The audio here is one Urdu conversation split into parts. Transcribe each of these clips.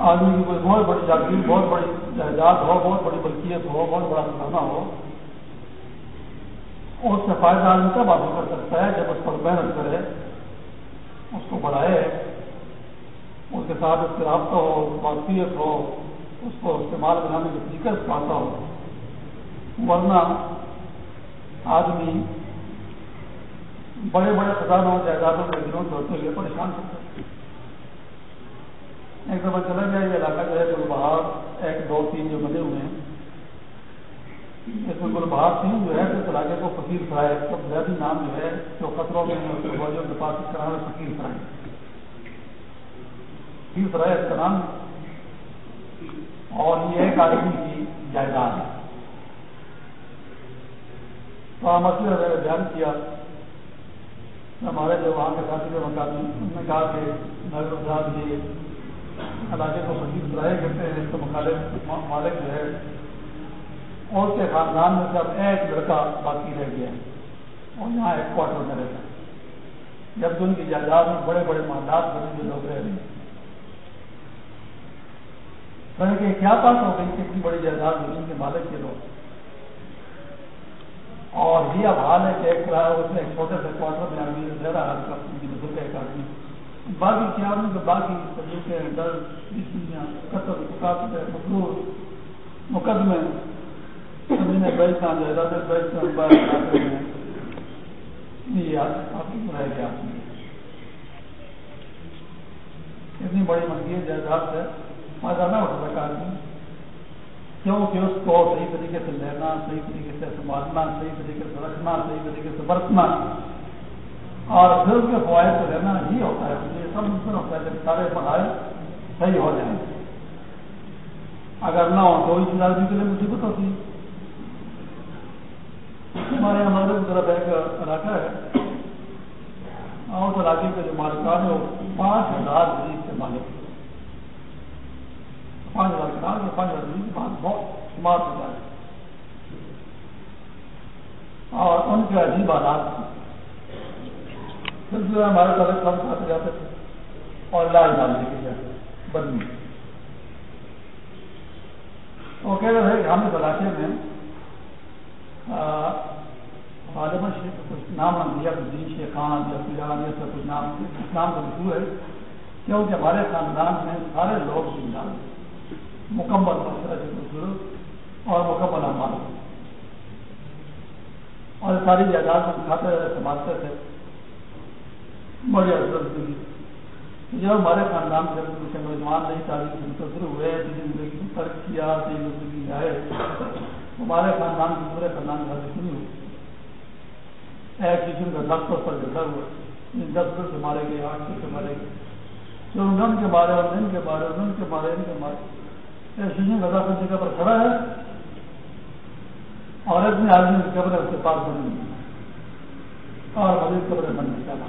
آدمی کی کوئی بہت بڑی جاگیر بہت بڑی جائیداد ہو بہت بڑی ملکیت ہو بہت بڑا خزانہ ہو اس سے فائدہ آدمی تب حاصل کر سکتا ہے؟ جب اس پر محنت کرے، اس کو بڑھائے، اس کے ساتھ اس سے رابطہ ہو واقفیت ہو، اس کو استعمال بنانے کے طریقے سے پاتا ہو۔ ورنہ آدمی بڑے بڑے خزانوں، جائیدادوں کے دنوں سے ہوتے ہوئے پریشان کرتا ایک دفعہ چلا گیا، یہ علاقہ جو ہے گل بہار ایک، دو، تین جو بنے ہوئے ہیں اس میں گل بہار تین جو ہے اس علاقے کو فقیر سرائے۔ سب زیادہ نام جو ہے، جو خطروں میں فوجیوں کے پاس اس کا نام ہے، فقیر سرائے۔ فقیر سرائے اس کا نام۔ اور یہ ایک آدمی کی جائیداد ہے۔ تو مسئلہ بیان کیا ہمارے جو وہاں کے ساتھی کے مقامی انہوں نے کہا کہ نگر صاحب یہ علاقے کو فقیر سرائے کہتے ہیں۔ اس کے مخالف مالک جو ہے اس کے خاندان میں جب ایک لڑکا باقی رہ گیا اور یہاں ایک کوارٹر میں رہتا ہے۔ جب ان کی جائیداد میں بڑے بڑے محلات بنے ہوئے لوگ رہ رہے ہیں۔ کہ کیا بات ہو گئی کہ اتنی بڑی جائیداد زمین کے مالک کے لوگ۔ اور یہ اب حال ہے کہ ایک اس میں ایک چھوٹے سے کوارٹر میں آدمی رہ رہا ہے ان کی نظر ایک آدمی۔ باقی کیا باقی تجربے ڈر قتل مقرور مقدمے زمینیں بیچنا جائیدادیں بیچنا باہر ہیں۔ یہ آپ کی رہ گیا اتنی بڑی منگی جائیداد سے فائدہ نہ اٹھ سکا آدمی کیونکہ اس کو صحیح طریقے سے لینا، صحیح طریقے سے سنبھالنا، صحیح طریقے سے رکھنا، صحیح طریقے سے برتنا۔ اور پھر اس کے فوائد سے لینا ہی ہوتا ہے۔ یہ سب ممکن ہوتا ہے۔ کہ سارے پڑھائی صحیح ہو جائیں۔ اگر نہ ہو تو اس آدمی کے لیے مصیبت ہوتی ہے ہمارے یہاں مغرب کی طرف ایک علاقہ ہے۔ اور اس علاقے کے جو مالکان ہے وہ پانچ ہزار مریض کے مالک پانچ ہزار کنال کے، پانچ ہزار مریض کی بات بہت شمار ہوتا ہے اور ان کے عجیب آلات سلسلے ہمارے طرف کم کھاتے جاتے تھے اور علاج ڈالنے کے جاتے بدنی وہ کہہ رہے تھے کہ ہم اس علاقے میں غالباً کچھ نام ہم دیا، کچھ دین شیخان یا پیران یا کچھ نام کچھ نام کا مشہور ہے کیونکہ ہمارے خاندان میں سارے لوگ زندان مکمل مسئلہ سے بزرگ اور مکمل ہمارا اور ساری جائیداد میں کھاتے رہے سنبھالتے تھے۔ بڑی حضرت ہوئی جب ہمارے خاندان سے کچھ نوجوان نہیں تعلیم سے متاثر ہوئے زندگی کو ترک کیا زندگی آئے۔ ہمارے خاندان کی پورے خاندان کا نہیں ہوئی؟ ایک قسم کا دس پر جھگڑا ہوا یعنی دس پر سے مارے گئے آٹھ پر سے مارے گئے۔ جو ان کے مارے اور ان کے مارے اور ان کے مارے، ان کے مارے۔ ایک شیشن کا دس جگہ پر کھڑا ہے؟ اور اتنے آدمی کی قبر اس کے پاس بن گئی اور مزید قبریں بن گئی چلا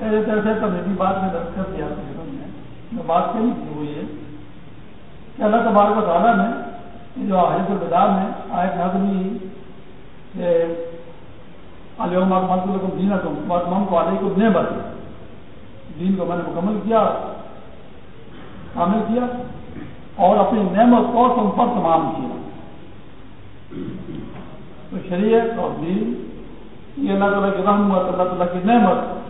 ایسے تو میری بات میں درج کر دیا میں بات کہی تھی وہ یہ کہ اللہ تبارک و تعالیٰ نے جو حضرت البدار میں آئے نظمی کہ علیہ مکمل دین تم کو علیہ کو نعمت۔ دین کو میں نے مکمل کیا شامل کیا اور اپنی نعمت کو تم پر تمام کیا۔ تو شریعت اور دین، یہ اللہ تعالیٰ کی رحمت، اللہ تعالیٰ کی نعمت۔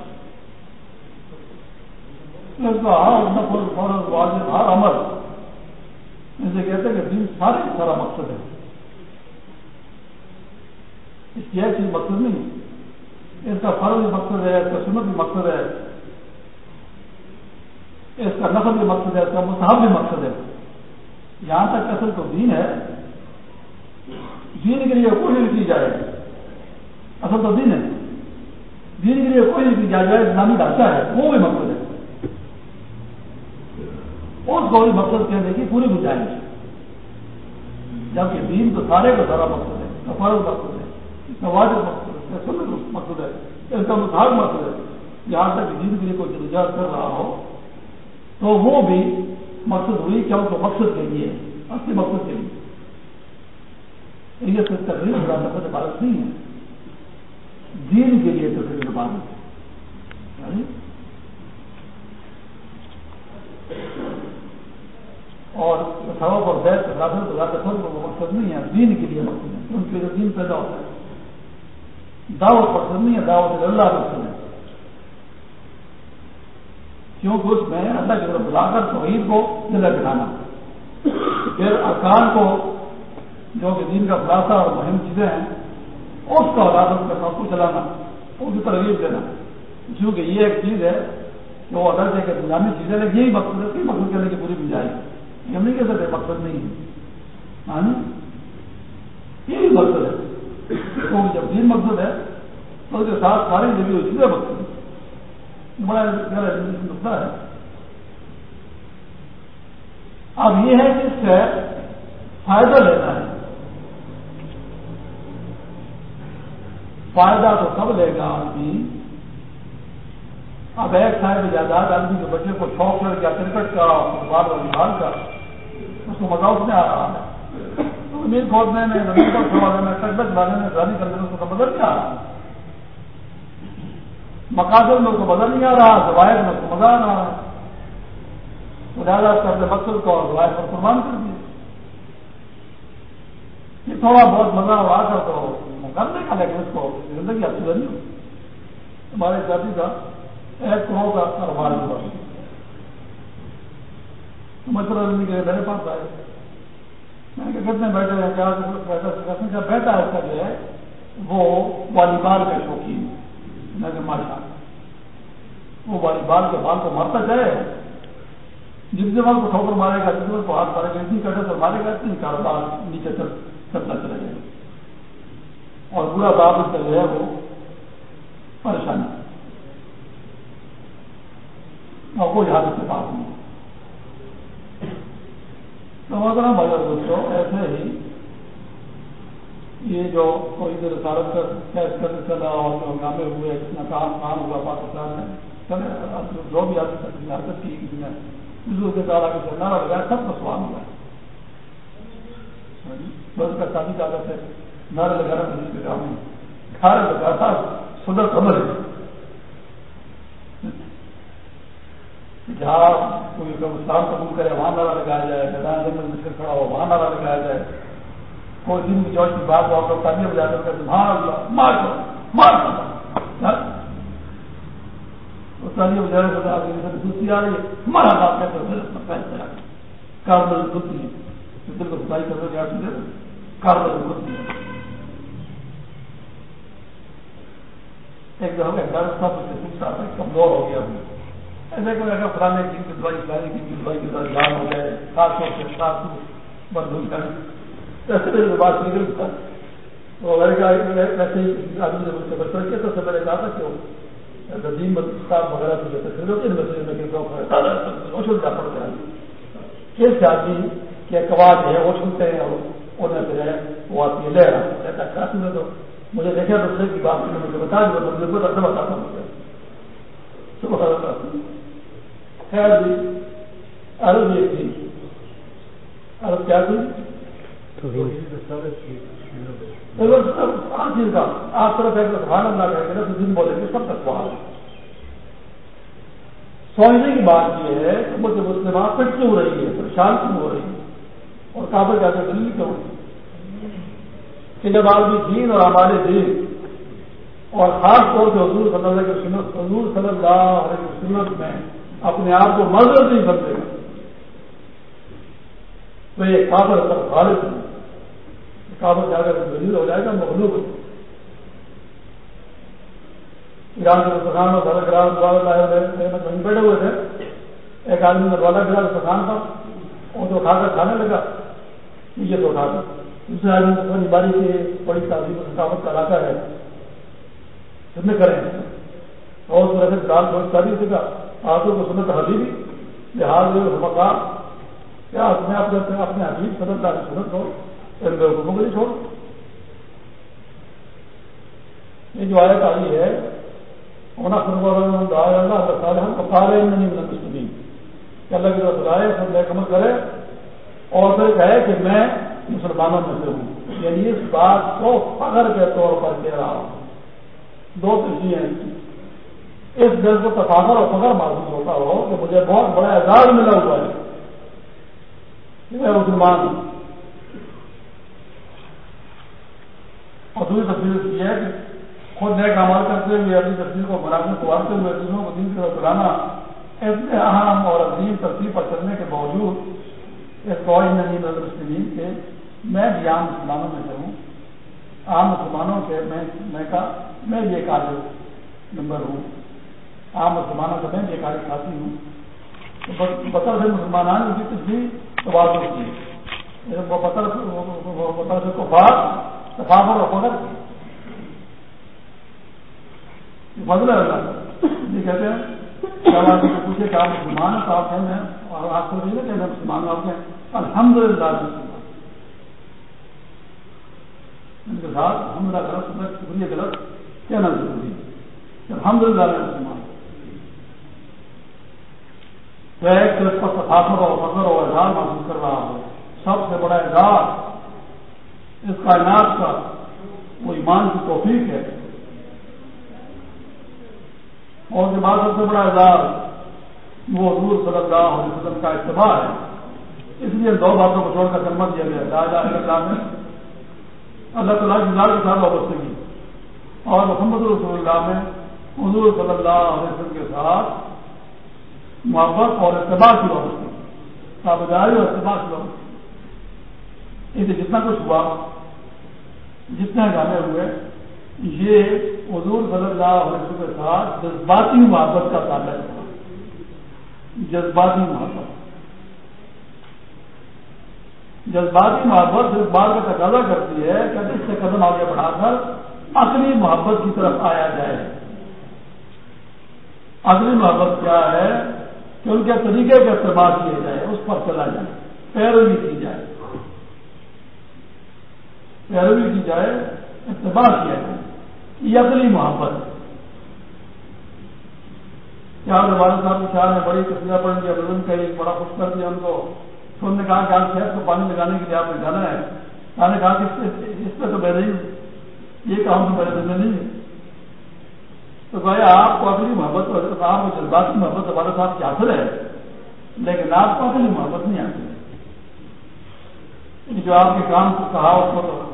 ہر عمل۔ اسے کہتے ہیں کہ دین سارے سارا مقصد ہے۔ اس کی ایک چیز مقصد نہیں اس کا فرض بھی مقصد ہے، اس کا سنت بھی مقصد ہے۔ اس کا نفل بھی مقصد ہے، اس کا مصحب بھی مقصد ہے۔ یہاں تک اصل تو دین ہے۔ دین کے لیے کوئی نہیں کی جائے۔ اصل تو دین ہے۔ دین کے لیے کوئی نہیں کی جائے اسلامی ڈھانچہ ہے، وہ بھی مقصد ہے۔ اس کو بھی مقصد کہنے کی پوری گنجائش جبکہ دین تو سارے کا سارا مقصد ہے نفرت مقصد نواز مقصد ہے سن مقصد ہے اس کا متحد مقصد ہے۔ یہاں تک دین کے لیے کوئی جدوجہد کر رہا ہو، تو وہ بھی مقصد ہوئی کیا اس کو مقصد کے لیے، اصلی مقصد کے لیے۔ یہ صرف تقریب نفرت عبادت نہیں ہے۔ دین کے لیے تقریب عبادت ہے یعنی اور سبب اور بیت راسن تو سب کو مقصد نہیں ہے، دین کے لیے مقصد ہے۔ ان کے لیے دین پیدا ہوتا ہے۔ دعوت مقصد نہیں ہے، دعوت اللہ مقصد ہے۔ کیونکہ اس میں اللہ کی طرف بلا کر توحید کو دلہ دکھانا پھر ارکان کو جو کہ دین کا خلاصہ اور مہم چیزیں ہیں، اس کا عدالت کرنا اس کو چلانا، اس کی ترغیب دینا۔ کیونکہ یہ ایک چیز ہے کہ وہ اگر کہ نظامی چیزیں یہی مقصد ہے مقصد کرنے کی پوری گنجائش یہ ہم نہیں کہہ سکتے مقصد نہیں ہے۔ ہاں جی؟ یہی مقصد ہے۔ تو جب دین مقصد ہے، تو اس کے ساتھ ساری لگی ہوئی چیزیں مقصد ہے۔ بڑا نقطہ ہے۔ اب یہ ہے کہ اس سے فائدہ لینا ہے۔ فائدہ تو سب لے گا آدمی۔ اب ایک صاحب جائیداد آدمی کے بچے کو شوق لڑ گیا کرکٹ کا فٹ بال اور کا اس کو مزہ اس میں آ رہا ہے۔ زمین کھودنے میں زمین پر کھوانے میں ٹریکٹر چلانے میں گاڑی کرنے میں اس کو بدل نہیں آ رہا۔ مقاصد میں اس کو بدل نہیں آ رہا، زوائد میں اس کو مزہ آ رہا ہے لہٰذا اس اپنے مقصد کو اور زوائد پر قربان کر دیا۔ یہ تھوڑا بہت مزہ آ کر تو کرنے کا لیکن اس کو زندگی اچھی نہیں ہو ہمارے ساتھی کا ایک کروڑ کا کاروبار ہوا۔ مشورہ لینے کے لیے میرے پاس آئے۔ میں نے کہا کتنے بیٹھے ہیں کیا بیٹا اس کا جو ہے وہ والی بال کا شوقین میں نے ماشا وہ والی بال کے بال کو مارتا جائے۔ جس بال کو ٹھوکر مارے گا جس کو ہاتھ مارے گا، اتنی کٹر پر مارے گا، اتنی کاروبار نیچے تک چلتا چلے گا۔ اور برا باپ اس کا جو ہے، وہ پریشانی اور کوئی حادث سے بات نہیں۔ سمجھنا بغیر دوستوں ایسے ہی یہ جو کوئی دیر سارت کر کیس چلا اور جو ہنگامے ہوئے کتنا کام کام ہوا پاکستان میں چلے جو بھی آپ حرکت کی کسی نے بزرگ کے تعالیٰ کے نعرہ لگایا، سب کا سوال ہوا ہاں جی، بس کا شادی کا عادت ہے نعرہ لگانا کسی کے کام نہیں کھانا لگاتا صدر خبر ہے جہاں کوئی اسلام قبول کرے، وہاں نعرہ لگایا جائے، میدان جنگل میں سے کھڑا ہو، وہاں نعرہ لگایا جائے۔ کوئی دن کی جوش کی بات ہو تو تالیاں بجا کر کہتے مار اللہ، مار کر مار کر تالیاں بجا کر دوسری آ رہی ہے۔ ہمارا بات کہتے ہیں کاربل خود دل کو صفائی کر کے آپ کاربل خود ایک دفعہ ڈاکٹر صاحب سے پوچھا کمزور ہو گیا ہوں ایسے کہ اگر پرانے دن کی دوائی پرانی دن کی دوائی کے ساتھ جان ہو جائے خاص طور سے خاص بند ہو جائے ایسے میرے بات نکل تھا تو ایسے ہی آدمی نے مجھ سے بچپن کیا تو میں نے کہا تھا کہ دین صاحب وغیرہ سے جیسے پھر ہوتے ہیں میں کہ اچھل جا پڑتا ہے کس آدمی کے کباب جو ہے وہ چھوٹتے ہیں اور انہیں پھر ہے وہ آتی ہے لے رہا کافی میں تو مجھے دیکھا دوسرے کی بات مجھے بتا دیا مجھے بتاتا ہوں مجھے صبح خیر جی عرب یہ تھی۔ عرب کیا تھی؟ آپ طرف ایک سبحان اللہ کہیں گے نا دن بولیں گے سب تک سوال سوچنے کی بات یہ ہے کہ مجھے مسلمان پھر کیوں ہو رہی ہے، پریشان کیوں ہو رہی ہے؟ اور کابل جا کے دلی کیوں کہ جب آدمی دین اور ہمارے دین اور خاص طور سے حضور صلی اللہ علیہ وسلم، حضور صلی اللہ علیہ وسلم میں اپنے آپ کو مذہب نہیں بنتے گا تو یہ کابل پر غالب ہے کابل جا کر وزیر ہو جائے گا مخلوق ایران کے مسلمان اور سرک رام وہیں بیٹھے ہوئے تھے۔ ایک آدمی نے والا گرا مسلمان تھا وہ تو اٹھا کر کھانے لگا۔ نیچے تو اٹھا کر۔ دوسرے آدمی کو بیماری سے بڑی تعلیم و ثقافت کا علاقہ ہے۔ کتنے کریں۔ اور اس طرح سے دال بہت ساری سے کا کو سنت حبیبی لحاظ مقام، کیا اپنے آپ اپنے حبیب صدر دار سنت ہو ان بے حکوموں کو چھوڑ؟ یہ جو آیت آئی ہے، ہونا اللہ تعالیٰ ہم کو نہیں ملن مسلم کہ اللہ کی طرف بلائے سب نیک عمل کرے، اور پھر کہے کہ میں مسلمانوں میں سے ہوں۔ یعنی اس بات کو فخر کے طور پر کہہ رہا ہوں۔ دو تجزیے ہیں۔ اس دل کو تفاخر اور فخر محسوس ہوتا ہو کہ مجھے بہت بڑا اعزاز ملا ہوا ہے۔ میں مسلمان ہوں۔ اور دوسری تصویر یہ ہے کہ خود نیک عمل کرتے ہوئے اپنی تصویر کو بنانے سوارتے ہوئے دوسروں کو دین کی طرف بلانا اتنے اہم اور عظیم ترتیب پر چلنے کے باوجود اس کوئی نہیں نظر مسلم کے میں بھی عام مسلمانوں میں سے ہوں۔ عام مسلمانوں کے میں میں کا، میں بھی ایک عالم نمبر ہوں۔ عام مسلمانوں کا میں بھی ایک عالم ساتھی ہوں۔ بطر سے مسلمان ان کی تصویر سوال ہوتی ہے بطر سے کفار تفاق اور فخر کی فضل ہے اللہ۔ یہ کہتے ہیں جب آپ پوچھے کہ آپ مسلمان ہیں تو آپ کہیں اور آپ کو نہیں کہتے مسلمان آپ کہیں الحمد للہ ان کے ساتھ الحمد للہ غلط شکریہ غلط کہنا ضروری ہے۔ الحمد للہ میں مسلمان ایک تو اس پر تصافر اور فخر اور اعزاز محسوس کر رہا ہو سب سے بڑا اعزاز اس کائنات کا وہ ایمان کی توفیق ہے۔ اور کے بعد سب سے بڑا اعزاز وہ حضور صلی اللہ علیہ وسلم کا اتباع ہے۔ اس لیے دو باتوں کو چھوڑ کر کلمہ دیا گیا۔ راجا اللہ میں اللہ تعالیٰ کی ذات کے ساتھ وابستگی۔ اور محمد رسول اللہ میں حضور صلی اللہ علیہ وسلم کے ساتھ محبت اور اتباع کی وابستگی تابداری اور اتباع کی وابستگی اسے جتنا کچھ ہوا جتنے گانے ہوئے، یہ حضور صلی اللہ علیہ وسلم کے ساتھ جذباتی محبت کا تعلق ہے جذباتی محبت۔ جذباتی محبت اس بات کا تقاضا کرتی ہے کہ اس سے قدم آگے بڑھا کر اصلی محبت کی طرف آیا جائے۔ اصلی محبت کیا ہے؟ کہ ان کے طریقے کا استعمال کیا جائے اس پر چلا جائے۔ پیروی کی جائے۔ پیروی کی جائے، استعمال کیا جائے۔ یہ اصلی محبت۔ کیا والد صاحب کے خیال میں بڑی تصویر پڑ گیا وزن کا ایک بڑا خوش کر دیا ان کو۔ تو انہوں نے کہا کہ آپ شہر کو پانی لگانے کے لیے آپ نے جانا ہے۔ میں نے کہا کہ اس پہ تو میں نہیں یہ کام تو میرے دن میں نہیں ہے۔ تو بھائی آپ کو اصلی محبت آپ کو جذباتی محبت والد صاحب کی حاصل ہے؟ لیکن آپ کو اصلی محبت نہیں حاصل ہے یعنی جو آپ کے کام کو کہا، اس کو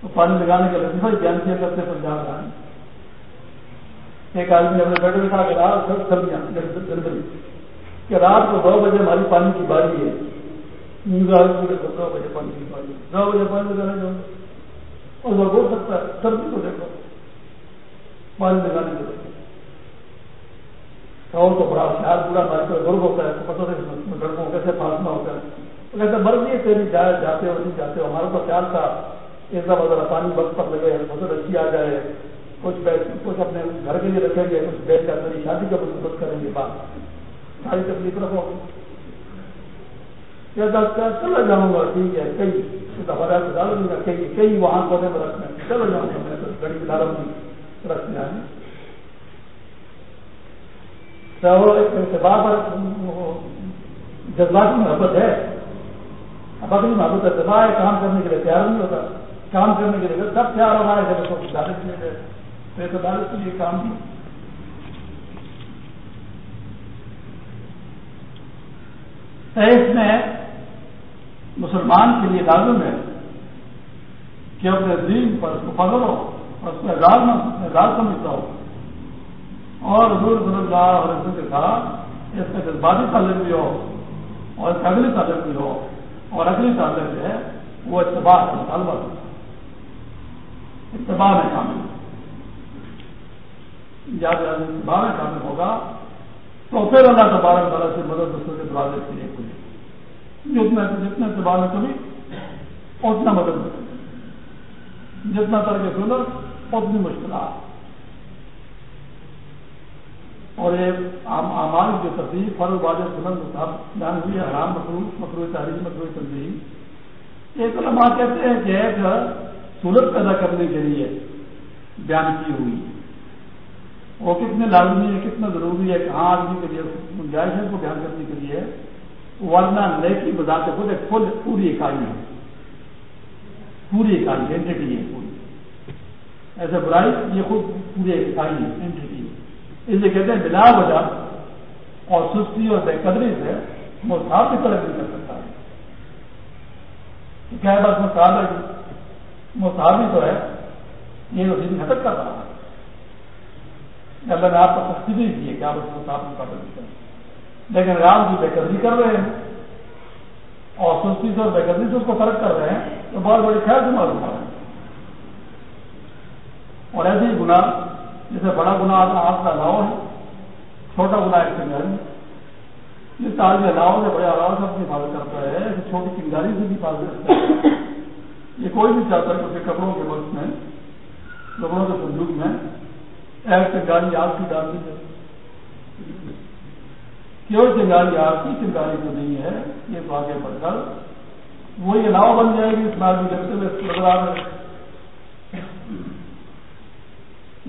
تو پانی لگانے کا لطیفہ ہی بیان کیا کرتے پنجاب کا ایک آدمی اپنے بیٹے کہا کہ رات سب کہ رات کو دو بجے ہماری پانی کی باری ہے۔ دو بجے پانی کی باری دو بجے پانی لگانے جاؤں اور وہ بول سکتا ہے، سردی کو دیکھو۔ پانی لگانے کے لیے اور تو بڑا خیال پورا ہمارے کو غرب ہوتا ہے پتہ نہیں لڑکوں کو کیسے پھانسنا ہوتا ہے۔ کہتے مرضی ہے تیری جائے جاتے ہو، نہیں جاتے ہو۔ ہمارا تو خیال تھا، ایک دم اگر پانی وقت پر لگے فصل اچھی آ جائے، کچھ کچھ اپنے گھر کے لیے رکھیں گے، کچھ بیچ کر میری شادی کا بندوبست کریں گے بات ساری تکلیف رکھو۔ چلا جاؤں گا، ٹھیک ہے کئی دفعہ ڈالوں گا کئی کئی وہاں کونے میں رکھنا ہے۔ چلو جاؤں گا میں گڑی ڈالوں گی جذباتی محبت ہے۔ اب اپنی محبت اتباع ہے، کام کرنے کے لیے تیار نہیں ہوتا۔ کام کرنے کے لیے سب تیار ہو رہا ہے، جب اس کو عدالت کے لیے تو ایک کے لیے کام کی اس میں مسلمان کے لیے لازم ہے کہ اپنے دین پر اس کو پکڑو اور اس میں اعزاز نہ سمجھتا ہو اور حضور صلی اللہ علیہ وسلم کے ساتھ اس کا جذباتی تعلق بھی ہو اور اس کا اگلی تعلق بھی ہو۔ اور اگلی تعلق جو ہے، وہ اتباع کا مطالبہ اتباع میں شامل۔ زیادہ زیادہ اتباع میں شامل ہوگا، تو پھر اللہ تبارک تعالیٰ سے مدد دوسروں کے دروازے کے لیے کھلے جتنا جتنے اتباع میں کبھی، اتنا مدد ملے جتنا طرح کے سنر اتنی مشکلات۔ اور یہ اعمال کی تفریح، فرض واجب، سنن مطابق بیان ہوئی ہے، حرام مکرو مکرو تحریر مکرو تنظیم۔ ایک علماء کہتے ہیں کہ ایک سہولت پیدا کرنے کے لیے بیان کی ہوئی۔ وہ کتنے لازمی ہے کتنا ضروری ہے، کہاں آدمی کے لیے گنجائش ہے کو بیان کرنے کے لیے۔ ورنہ نیکی بذات خود ایک خود پوری اکائی ہے پوری اکائی اینٹی ہے پوری ایسے برائی یہ خود پوری اکائی ہے اینٹی ہے اس لیے کہتے ہیں بلا وجہ اور سستی اور بے قدری سے وہ کی طرح نہیں کر سکتا ہے کیا ہے بس مستحب ہے مستحب تو ہے یہ تو سیدھی حرکت کر رہا ہے اللہ نے آپ کو سختی نہیں کی ہے کہ آپ اس کو صاف مقابل کریں لیکن رام کی بے قدری کر رہے ہیں اور سستی سے اور بے قدری سے اس کو فرق کر رہے ہیں تو بہت بڑی خیر سے معلوم ہے اور ایسے ہی گنا جیسے بڑا گنا آپ کا الاؤ ہے، چھوٹا گنا ایک چنگاری جس طرح الاؤ سے بڑے الاؤ سے اپنی حفاظت کرتا ہے چھوٹی چنگاری سے بھی حفاظت کرتا ہے۔ یہ کوئی نہیں چاہتا کہ اسے کپڑوں کے وقت میں کپڑوں کے سندوق میں ایک چنگاری آگ کی ڈال دی جائے۔ کیوں چنگاری آپ کی چنگاری تو نہیں ہے، یہ تو آگے بڑھ کر وہی علاوہ بن جائے گی۔ اس بار بھی جگتے ہوئے نظر آ رہے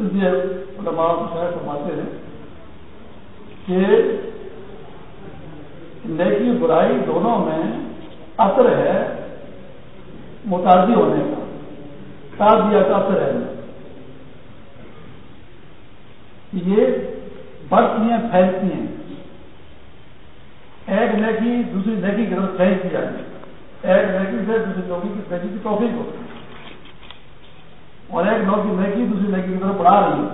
اس لیے علماء شاید فرماتے ہیں کہ نیکی برائی دونوں میں اثر ہے متازی ہونے کا تازیا کا اثر ہے۔ یہ بڑھتی ہیں پھیلتی ہیں ایک نیکی دوسری نیکی کی طرف پھینک دیا ایک نیکی سے دوسری نوکی کی نیکی کی توفیق ہوتی ہے اور ایک نو کی نیکی، دوسری نیکی کی طرف بڑھا رہی ہے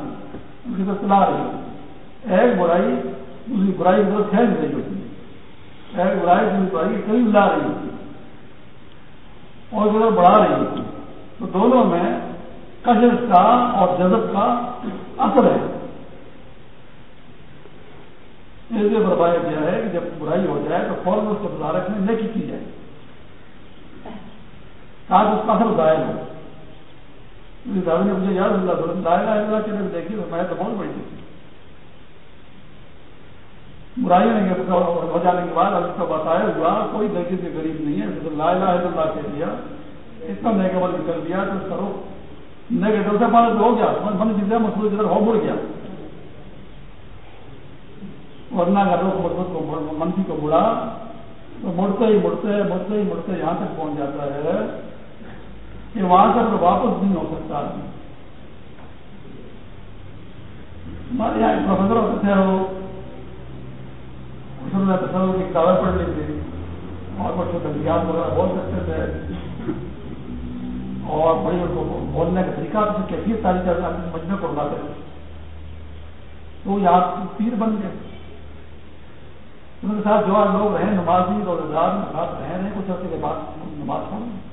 اس کی طرف چلا رہی ہے۔ ایک برائی، دوسری برائی کی طرف پھینک رہی ہوتی ہے۔ ایک برائی، دوسری برائی کی قریب لا رہی ہوتی ہے۔ اور طرف بڑھا رہی ہوتی ہے۔ تو دونوں میں کشش کا اور جذب کا اثر ہے۔ اس لیے بربایا گیا ہے کہ جب برائی ہو جائے تو فوراً اس کے مظاہرت میں نیکی کی جائے، تاکہ اس کا اثر ظاہر ہو۔ صاحب نے مجھے یاد اللہ ظاہر اللہ کے لیے دیکھی تو میں تو بہت بڑی دیکھی برائی ہو جانے کے بعد اس کا بتایا ہوا، کوئی دیکھی سے غریب نہیں ہے لا الہ الا اللہ کہہ دیا۔ اتنا نیگیٹو نکل دیا تو کرو نیگیٹو سے پڑھ ہو گیا۔ من چیزیں مسئلہ جدھر ہو مڑ گیا۔ ورنہ اگر لوگ مثبت کو منفی کو مڑا، تو مڑتے ہی مڑتے مڑتے ہی مڑتے یہاں تک پہنچ جاتا ہے۔ کہ وہاں سے پھر واپس نہیں ہو سکتا آدمی۔ ہمارے یہاں ایک پروفیسر ہوتے تھے، وہ تصور کی کتابیں پڑھ لی تھی۔ اور کچھ تجزیات وغیرہ بول سکتے تھے۔ اور بڑی ان کو بولنے کا طریقہ کیفیت تاریخ مجمے کو بلاتے تھے۔ تو یہاں پیر بن گئے۔ ان کے ساتھ جو لوگ رہے نمازی روزے دار ساتھ رہ رہے کچھ عرصے کے بعد نماز پڑھ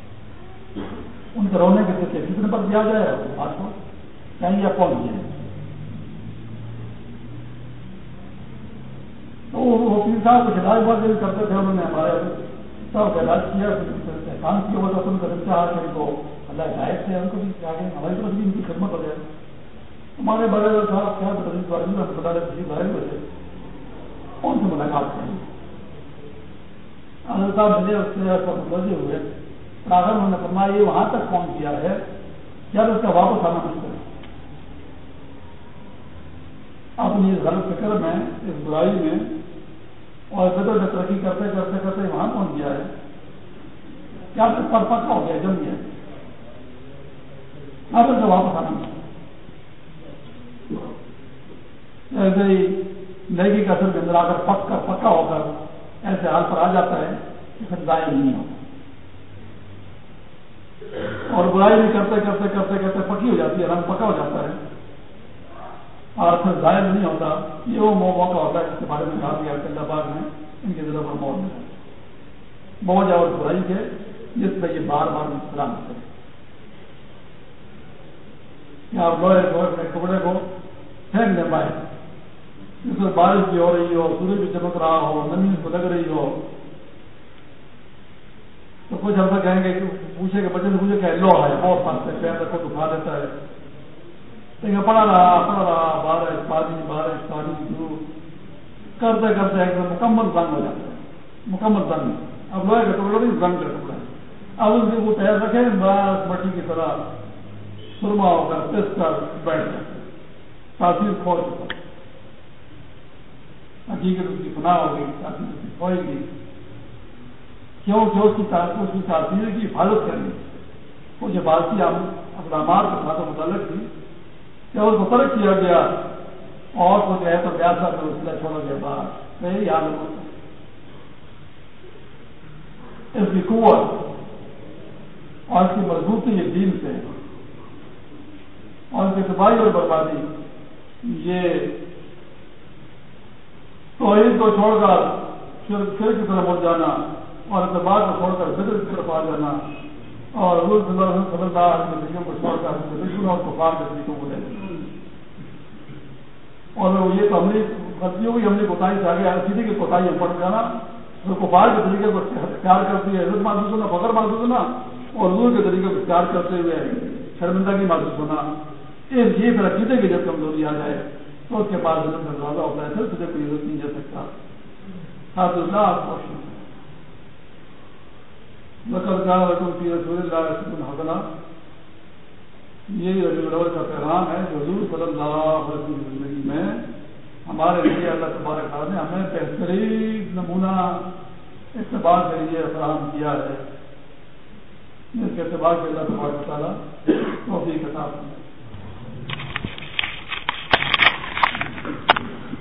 ان کے رونے کے طریقے کتنے پر دیا جائے اور نماز پڑھ کہیں یا پہنچ جائے تو وہ پیر صاحب کچھ علاج بات بھی کرتے تھے، انہوں نے ہمارے سب کا علاج کیا احسان کیا۔ ہوا تھا ان کا سچا ہاتھ میرے کو اللہ ہدایت سے ان کو بھی آگے ہماری طرف بھی ان کی خدمت ہو جائے۔ ہمارے بڑے صاحب کیا بتا رہے ظاہر ہوئے تھے۔ کون سے ملاقات کریں حضرت صاحب ملے اس سے متوجہ ہوئے۔ اگر انہوں نے فرمایا، یہ وہاں تک پہنچ گیا ہے، جب اس کا واپس آنا مشکل ہے اپنی اس غلط فکر میں، اس برائی میں اور فکر میں ترقی کرتے کرتے کرتے وہاں پہنچ گیا ہے۔ کیا پر پکا ہو گیا، جم گیا اب اس کا واپس آنا مشکل ایسے ہی نیکی کا اثر کے اندر آ کر پک کر پکا ہو کر ایسے حال پر آ جاتا ہے کہ پھر ظاہر نہیں ہوتا۔ اور برائی بھی کرتے کرتے کرتے کرتے پکی ہو جاتی ہے، رنگ پکا ہو جاتا ہے۔ اور پھر ظاہر نہیں ہوتا، یہ وہ موقع ہوتا ہے جس کے بارے میں کہا گیا کہ اللہ پاک نے ان کے دلوں پر موت ملا بہت اور برائی کے جس پہ یہ بار بار مسکران کرتے آپ لوہے لوہے ٹکڑے کو پھینک دیں باہر۔ جس میں بارش بھی ہو رہی ہو، سورج بھی چمک رہا ہو نمی اس کو لگ رہی ہو تو کچھ ہم کہیں گے کہ پوچھے کہ بچے نے پوچھے کہ لو ہے، بہت پھنستے پیر رکھو تو کھا دیتا ہے۔ لیکن پڑا رہا پڑا رہا بارش پانی بارش پانی دھوپ کرتے کرتے ایک دم مکمل زنگ ہو جاتا ہے۔ مکمل زنگ۔ اب لوہے کا ٹکڑا نہیں، زنگ کا ٹکڑا ہے۔ اب ان سے وہ تیار رکھے، بس مٹی کی طرح سرما ہو کر پس کر بیٹھ جاتے تاثیر کھول چکا حقیقت اس کی پناہ ہو گئی، تاثیر اس کی کھوئے گی کیوں؟ کہ اس کی اس کی تاثیر کی حفاظت کرنی کچھ بھارتی اقدامات کے ساتھ متعلق تھی کہ اس کو ترک کیا گیا اور کو جو ہے تو پیاسا کر اس لیے چھوڑا گیا باہر تو حال ہوتا اس کی قوت اور اس کی مضبوطی یہ دین سے اور اس کی تباہی اور بربادی، یہ توحید کو چھوڑ کر پھر کی طرف مڑ جانا اور اعتبار کو چھوڑ کر فکر کی طرف آ جانا اور رول صلی اللہ علیہ طریقوں کو چھوڑ کر دشمن اور کفار کے طریقوں کو لے اور یہ تو ہم نے غلطیوں کی ہم نے کوتاہی سے آگے سیدھی کی کوتاہی میں پڑ جانا۔ تو کفار کے طریقے کو اختیار کرتی ہے عزت محسوس ہونا، فخر محسوس ہونا اور حضور کے طریقے کو اختیار کرتے ہوئے شرمندگی محسوس ہونا یہ پھر عقیدے کی جب کمزوری آ جائے، تو اس کے بعد عزت کا دروازہ ہوتا ہے۔ پھر تجھے کوئی عزت نہیں دے سکتا۔ حافظ اللہ آپ کوشش نقل جان رقم کی رسول اللہ رسول حضنا یہ ربیع الور کا پیغام ہے، جو حضور صلی اللہ علیہ وسلم کی زندگی میں ہمارے لیے اللہ تبارک نے ہمیں بہترین نمونہ اعتبار کے لیے فراہم کیا ہے۔ جس کے اعتبار کے اللہ تبارک تعالیٰ توفیق کتاب